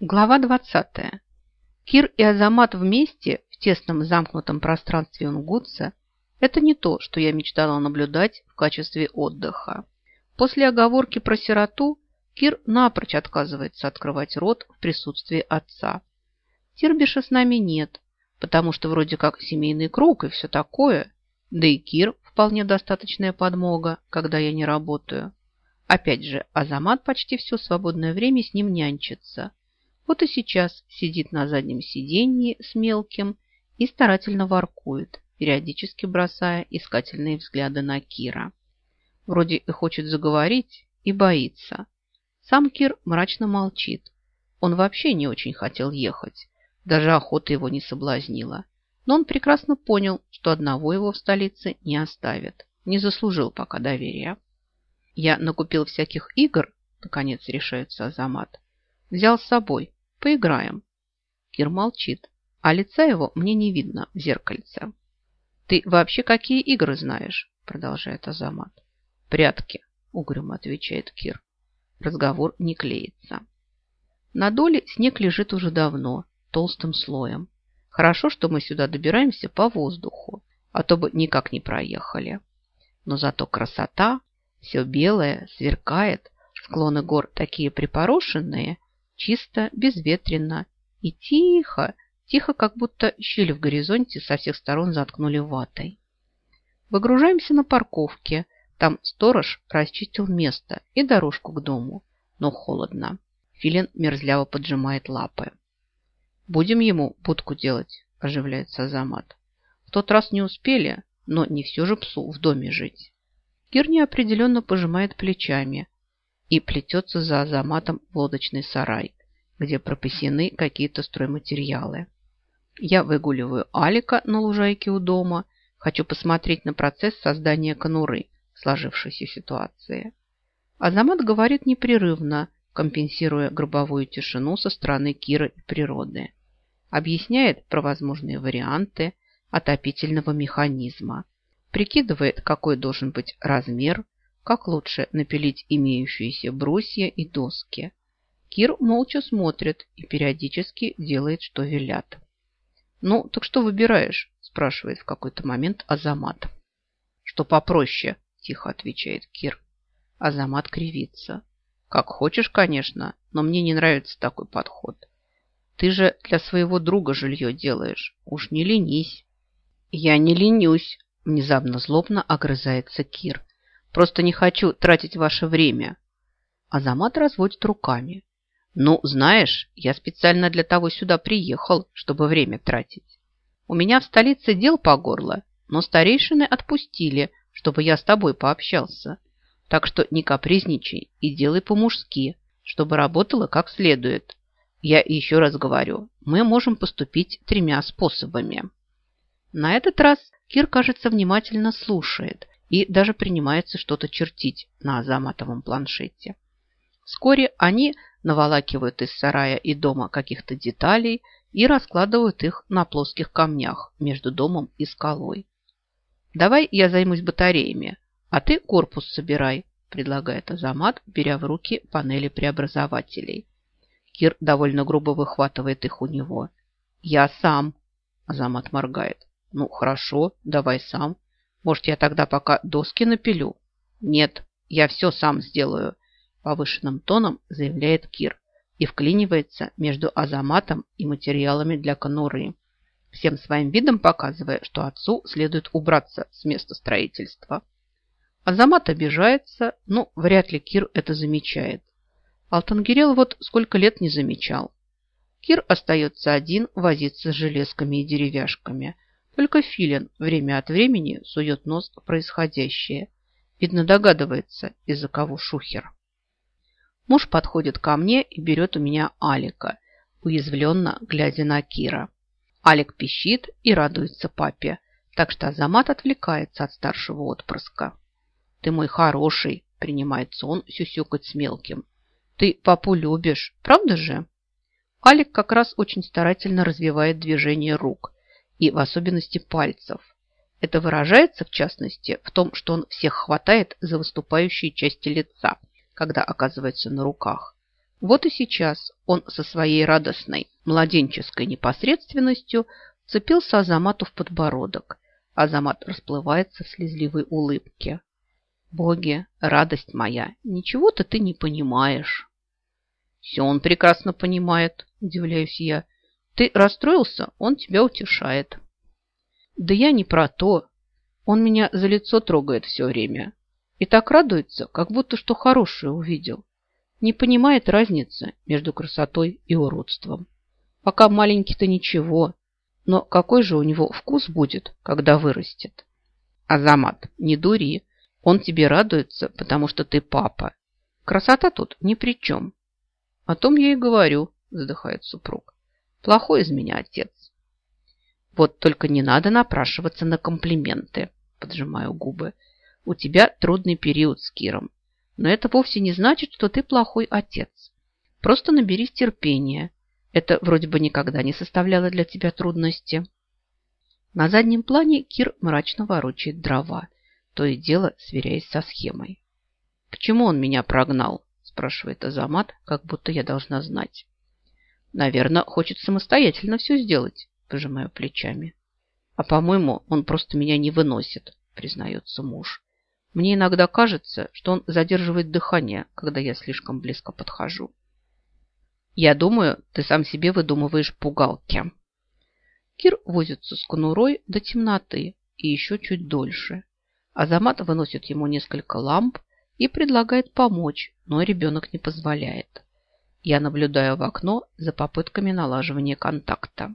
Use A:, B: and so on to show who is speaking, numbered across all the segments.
A: Глава 20. Кир и Азамат вместе в тесном замкнутом пространстве Унгутса – это не то, что я мечтала наблюдать в качестве отдыха. После оговорки про сироту Кир напрочь отказывается открывать рот в присутствии отца. Тирбиша с нами нет, потому что вроде как семейный круг и все такое, да и Кир вполне достаточная подмога, когда я не работаю. Опять же, Азамат почти все свободное время с ним нянчится – вот и сейчас сидит на заднем сиденье с мелким и старательно воркует, периодически бросая искательные взгляды на Кира. Вроде и хочет заговорить, и боится. Сам Кир мрачно молчит. Он вообще не очень хотел ехать. Даже охота его не соблазнила. Но он прекрасно понял, что одного его в столице не оставит. Не заслужил пока доверия. Я накупил всяких игр, наконец решается Азамат. Взял с собой, Поиграем. Кир молчит, а лица его мне не видно в зеркальце. Ты вообще какие игры знаешь? Продолжает Азамат. Прятки, угрюмо отвечает Кир. Разговор не клеится. На доле снег лежит уже давно, толстым слоем. Хорошо, что мы сюда добираемся по воздуху, а то бы никак не проехали. Но зато красота, все белое, сверкает, склоны гор такие припорошенные, чисто, безветренно и тихо, тихо, как будто щель в горизонте со всех сторон заткнули ватой. Выгружаемся на парковке. Там сторож расчистил место и дорожку к дому, но холодно. Филин мерзляво поджимает лапы. «Будем ему будку делать», – оживляется Азамат. «В тот раз не успели, но не все же псу в доме жить». Кир неопределенно пожимает плечами, и плетется за Азаматом в лодочный сарай, где пропасены какие-то стройматериалы. Я выгуливаю Алика на лужайке у дома, хочу посмотреть на процесс создания конуры в сложившейся ситуации. Азамат говорит непрерывно, компенсируя гробовую тишину со стороны Кира и природы. Объясняет про возможные варианты отопительного механизма. Прикидывает, какой должен быть размер – как лучше напилить имеющиеся брусья и доски. Кир молча смотрит и периодически делает, что велят. «Ну, так что выбираешь?» – спрашивает в какой-то момент Азамат. «Что попроще?» – тихо отвечает Кир. Азамат кривится. «Как хочешь, конечно, но мне не нравится такой подход. Ты же для своего друга жилье делаешь. Уж не ленись». «Я не ленюсь», – внезапно злобно огрызается Кир. Просто не хочу тратить ваше время. Азамат разводит руками. Ну, знаешь, я специально для того сюда приехал, чтобы время тратить. У меня в столице дел по горло, но старейшины отпустили, чтобы я с тобой пообщался. Так что не капризничай и делай по-мужски, чтобы работало как следует. Я еще раз говорю, мы можем поступить тремя способами. На этот раз Кир, кажется, внимательно слушает и даже принимается что-то чертить на Азаматовом планшете. Вскоре они наволакивают из сарая и дома каких-то деталей и раскладывают их на плоских камнях между домом и скалой. «Давай я займусь батареями, а ты корпус собирай», предлагает Азамат, беря в руки панели преобразователей. Кир довольно грубо выхватывает их у него. «Я сам», Азамат моргает. «Ну, хорошо, давай сам. Может, я тогда пока доски напилю? Нет, я все сам сделаю, повышенным тоном заявляет Кир и вклинивается между Азаматом и материалами для конуры, всем своим видом показывая, что отцу следует убраться с места строительства. Азамат обижается, но вряд ли Кир это замечает. Алтангирел вот сколько лет не замечал. Кир остается один возиться с железками и деревяшками – только Филин время от времени сует нос в происходящее. Видно, догадывается, из-за кого шухер. Муж подходит ко мне и берет у меня Алика, уязвленно глядя на Кира. Алик пищит и радуется папе, так что Азамат отвлекается от старшего отпрыска. «Ты мой хороший», – принимается он сюсюкать с мелким. «Ты папу любишь, правда же?» Алик как раз очень старательно развивает движение рук – и в особенности пальцев. Это выражается, в частности, в том, что он всех хватает за выступающие части лица, когда оказывается на руках. Вот и сейчас он со своей радостной младенческой непосредственностью цепился Азамату в подбородок. Азамат расплывается в слезливой улыбке. «Боги, радость моя, ничего-то ты не понимаешь». «Все он прекрасно понимает», – удивляюсь я. «Ты расстроился, он тебя утешает». «Да я не про то. Он меня за лицо трогает все время. И так радуется, как будто что хорошее увидел. Не понимает разницы между красотой и уродством. Пока маленький-то ничего, но какой же у него вкус будет, когда вырастет? Азамат, не дури. Он тебе радуется, потому что ты папа. Красота тут ни при чем. О том я и говорю, вздыхает супруг. Плохой из меня отец. Вот только не надо напрашиваться на комплименты, поджимаю губы. У тебя трудный период с Киром. Но это вовсе не значит, что ты плохой отец. Просто наберись терпения это вроде бы никогда не составляло для тебя трудности. На заднем плане Кир мрачно ворочает дрова, то и дело сверяясь со схемой. «Почему он меня прогнал?» – спрашивает Азамат, как будто я должна знать. «Наверное, хочет самостоятельно все сделать», – пожимаю плечами. «А, по-моему, он просто меня не выносит», – признается муж. «Мне иногда кажется, что он задерживает дыхание, когда я слишком близко подхожу». Я думаю, ты сам себе выдумываешь пугалки. Кир возится с конурой до темноты и еще чуть дольше. Азамат выносит ему несколько ламп и предлагает помочь, но ребенок не позволяет. Я наблюдаю в окно за попытками налаживания контакта.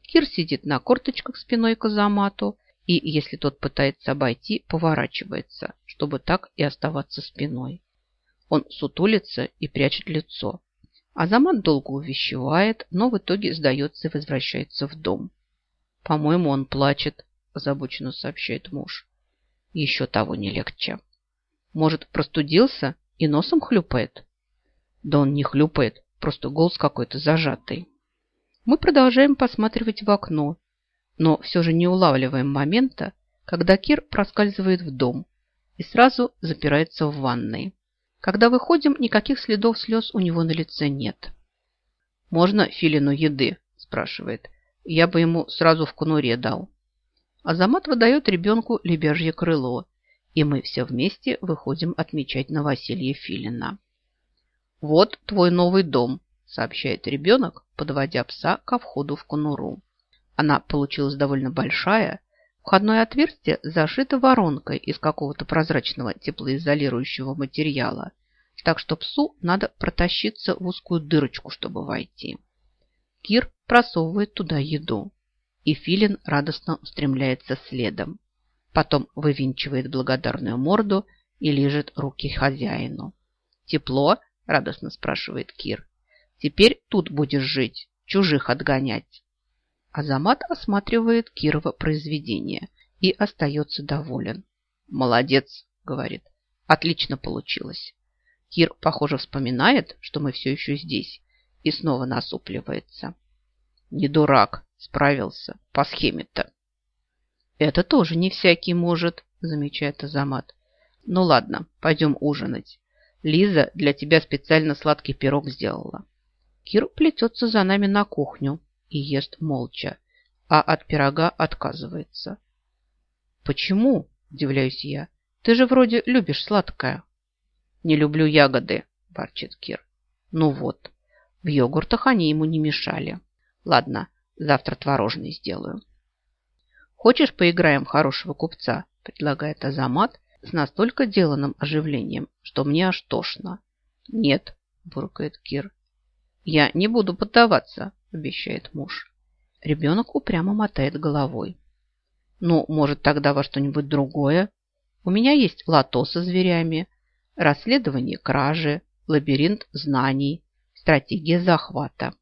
A: Кир сидит на корточках спиной к Азамату и, если тот пытается обойти, поворачивается, чтобы так и оставаться спиной. Он сутулится и прячет лицо. Азамат долго увещевает, но в итоге сдается и возвращается в дом. «По-моему, он плачет», – озабоченно сообщает муж. «Еще того не легче. Может, простудился и носом хлюпает?» «Да он не хлюпает, просто голос какой-то зажатый». Мы продолжаем посматривать в окно, но все же не улавливаем момента, когда Кир проскальзывает в дом и сразу запирается в ванной. Когда выходим, никаких следов слез у него на лице нет. «Можно филину еды?» – спрашивает. «Я бы ему сразу в конуре дал». Азамат выдает ребенку лебяжье крыло, и мы все вместе выходим отмечать новоселье Филина. «Вот твой новый дом», – сообщает ребенок, подводя пса ко входу в конуру. Она получилась довольно большая. Входное отверстие зашито воронкой из какого-то прозрачного теплоизолирующего материала, так что псу надо протащиться в узкую дырочку, чтобы войти. Кир просовывает туда еду, и Филин радостно устремляется следом. Потом вывинчивает благодарную морду и лежит руки хозяину. «Тепло?» – радостно спрашивает Кир. «Теперь тут будешь жить, чужих отгонять». Азамат осматривает Кирова произведение и остается доволен. «Молодец», – говорит, – «отлично получилось». Кир, похоже, вспоминает, что мы все еще здесь, и снова насупливается. Не дурак, справился, по схеме-то. Это тоже не всякий может, замечает Азамат. Ну ладно, пойдем ужинать. Лиза для тебя специально сладкий пирог сделала. Кир плетется за нами на кухню и ест молча, а от пирога отказывается. «Почему?» – удивляюсь я. «Ты же вроде любишь сладкое». «Не люблю ягоды», – ворчит Кир. «Ну вот, в йогуртах они ему не мешали. Ладно, завтра творожный сделаю». «Хочешь, поиграем в хорошего купца?» – предлагает Азамат с настолько деланным оживлением, что мне аж тошно. «Нет», – буркает Кир. «Я не буду поддаваться», – обещает муж. Ребенок упрямо мотает головой. «Ну, может, тогда во что-нибудь другое? У меня есть лото со зверями, расследование кражи, лабиринт знаний, стратегия захвата.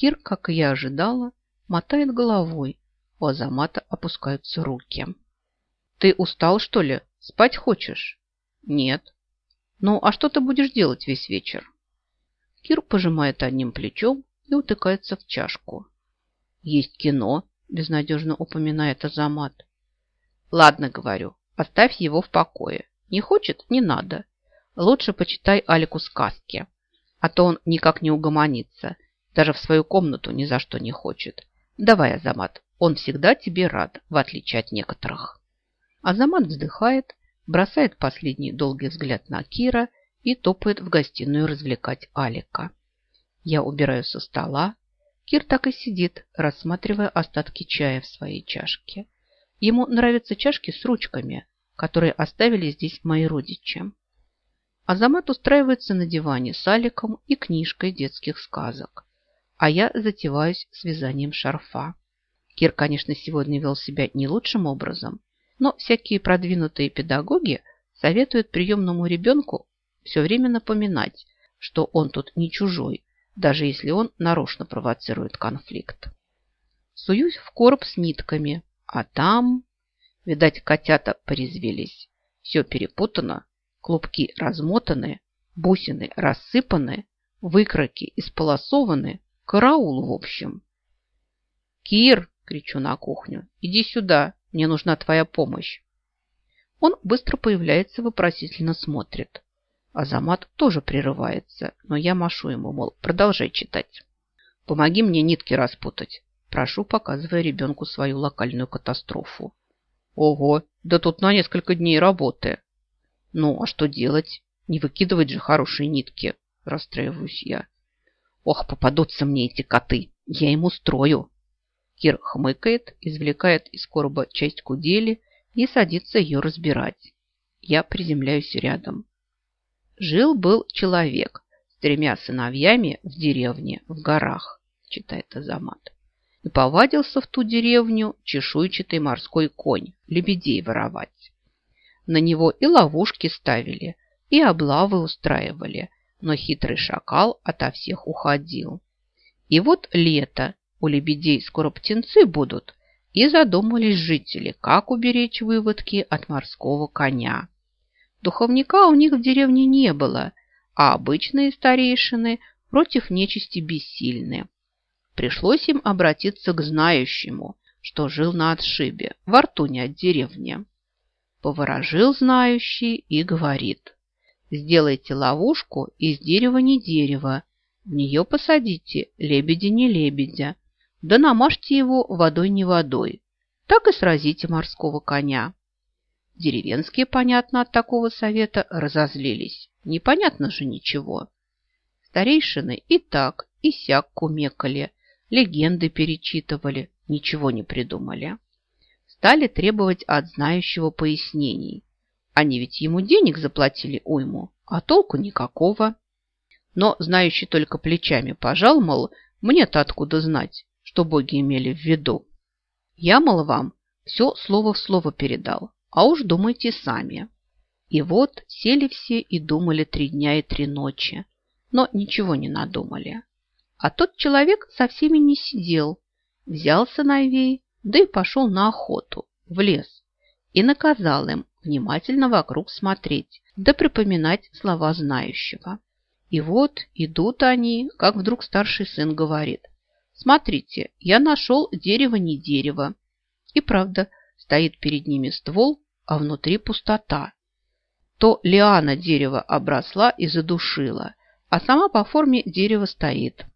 A: Кир, как и я ожидала, мотает головой. У Азамата опускаются руки. «Ты устал, что ли? Спать хочешь?» «Нет». «Ну, а что ты будешь делать весь вечер?» Кир пожимает одним плечом и утыкается в чашку. «Есть кино», – безнадежно упоминает Азамат. «Ладно, – говорю, – оставь его в покое. Не хочет – не надо. Лучше почитай Алику сказки. А то он никак не угомонится. Даже в свою комнату ни за что не хочет. Давай, Азамат, он всегда тебе рад, в отличие от некоторых. Азамат вздыхает, бросает последний долгий взгляд на Кира и топает в гостиную развлекать Алика. Я убираю со стола. Кир так и сидит, рассматривая остатки чая в своей чашке. Ему нравятся чашки с ручками, которые оставили здесь мои родичи. Азамат устраивается на диване с Аликом и книжкой детских сказок, а я затеваюсь с вязанием шарфа. Кир, конечно, сегодня вел себя не лучшим образом, но всякие продвинутые педагоги советуют приемному ребенку все время напоминать, что он тут не чужой, даже если он нарочно провоцирует конфликт. Суюсь в короб с нитками, а там... Видать, котята порезвелись. Все перепутано, клубки размотаны, бусины рассыпаны, выкроки исполосованы. Караул, в общем. «Кир!» – кричу на кухню. «Иди сюда, мне нужна твоя помощь». Он быстро появляется, вопросительно смотрит. Азамат тоже прерывается, но я машу ему, мол, продолжай читать. «Помоги мне нитки распутать», – прошу, показывая ребенку свою локальную катастрофу. Ого, да тут на несколько дней работы. Ну, а что делать? Не выкидывать же хорошие нитки, расстраиваюсь я. Ох, попадутся мне эти коты, я им устрою. Кир хмыкает, извлекает из короба часть кудели и садится ее разбирать. Я приземляюсь рядом. Жил-был человек с тремя сыновьями в деревне в горах, читает Азамат и повадился в ту деревню чешуйчатый морской конь лебедей воровать. На него и ловушки ставили, и облавы устраивали, но хитрый шакал ото всех уходил. И вот лето, у лебедей скоро птенцы будут, и задумались жители, как уберечь выводки от морского коня. Духовника у них в деревне не было, а обычные старейшины против нечисти бессильны. Пришлось им обратиться к знающему, что жил на отшибе, во рту не от деревни. Поворожил знающий и говорит, сделайте ловушку из дерева не дерева, в нее посадите лебедя не лебедя, да намажьте его водой не водой, так и сразите морского коня. Деревенские, понятно, от такого совета разозлились. Непонятно же ничего. Старейшины и так, и сяк кумекали, легенды перечитывали, ничего не придумали. Стали требовать от знающего пояснений. Они ведь ему денег заплатили уйму, а толку никакого. Но знающий только плечами пожал, мол, мне-то откуда знать, что боги имели в виду. Я, мол, вам все слово в слово передал, а уж думайте сами. И вот сели все и думали три дня и три ночи, но ничего не надумали. А тот человек со всеми не сидел, взял сыновей, да и пошел на охоту, в лес, и наказал им внимательно вокруг смотреть, да припоминать слова знающего. И вот идут они, как вдруг старший сын говорит, «Смотрите, я нашел дерево не дерево». И правда, стоит перед ними ствол, а внутри пустота. То лиана дерева обросла и задушила, а сама по форме дерева стоит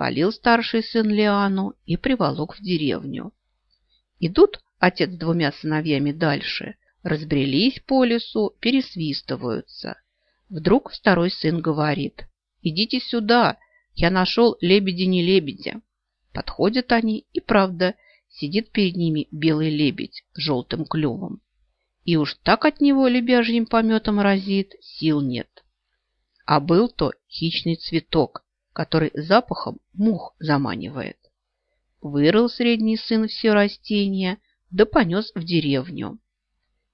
A: свалил старший сын Лиану и приволок в деревню. Идут отец с двумя сыновьями дальше, разбрелись по лесу, пересвистываются. Вдруг второй сын говорит, «Идите сюда, я нашел лебеди не лебедя». Подходят они, и правда, сидит перед ними белый лебедь с желтым клювом. И уж так от него лебяжьим пометом разит, сил нет. А был то хищный цветок, который запахом мух заманивает. Вырыл средний сын все растения, да понес в деревню.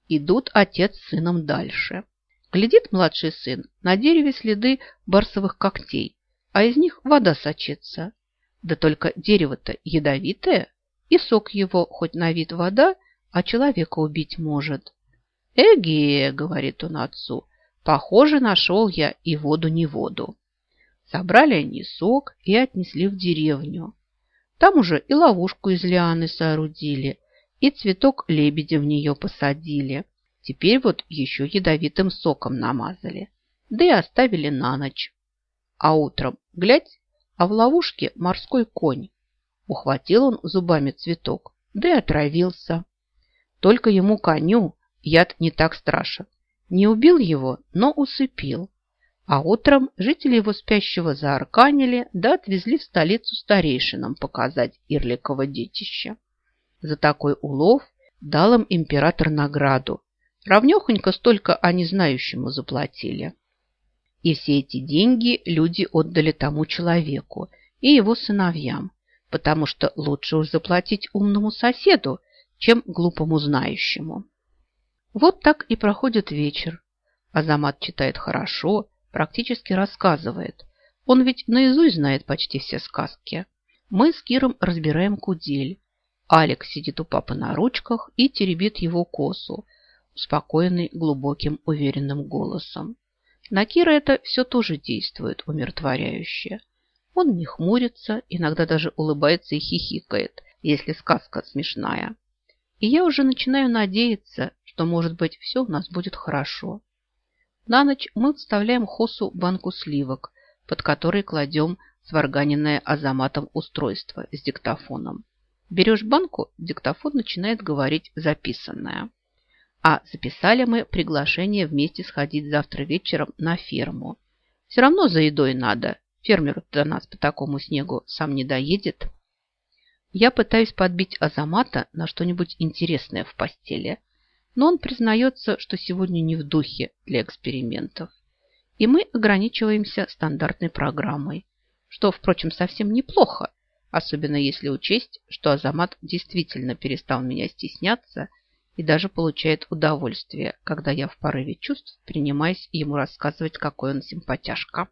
A: Идут отец с сыном дальше. Глядит младший сын, на дереве следы барсовых когтей, а из них вода сочится. Да только дерево-то ядовитое, и сок его, хоть на вид вода, а человека убить может. «Эге!» — говорит он отцу. «Похоже, нашел я и воду не воду». Собрали они сок и отнесли в деревню. Там уже и ловушку из лианы соорудили, и цветок лебедя в нее посадили. Теперь вот еще ядовитым соком намазали, да и оставили на ночь. А утром, глядь, а в ловушке морской конь. Ухватил он зубами цветок, да и отравился. Только ему коню яд не так страшен. Не убил его, но усыпил. А утром жители его спящего заарканили, да отвезли в столицу старейшинам показать Ирликово детище. За такой улов дал им император награду. Равнехонько столько они знающему заплатили. И все эти деньги люди отдали тому человеку и его сыновьям, потому что лучше уж заплатить умному соседу, чем глупому знающему. Вот так и проходит вечер. Азамат читает хорошо, практически рассказывает. Он ведь наизусть знает почти все сказки. Мы с Киром разбираем кудель. Алекс сидит у папы на ручках и теребит его косу, успокоенный глубоким уверенным голосом. На Кира это все тоже действует умиротворяюще. Он не хмурится, иногда даже улыбается и хихикает, если сказка смешная. И я уже начинаю надеяться, что, может быть, все у нас будет хорошо. На ночь мы вставляем Хосу банку сливок, под которой кладем сварганенное азаматом устройство с диктофоном. Берешь банку, диктофон начинает говорить записанное. А записали мы приглашение вместе сходить завтра вечером на ферму. Все равно за едой надо. Фермер до нас по такому снегу сам не доедет. Я пытаюсь подбить Азамата на что-нибудь интересное в постели, но он признается, что сегодня не в духе для экспериментов. И мы ограничиваемся стандартной программой, что, впрочем, совсем неплохо, особенно если учесть, что Азамат действительно перестал меня стесняться и даже получает удовольствие, когда я в порыве чувств принимаюсь ему рассказывать, какой он симпатяшка.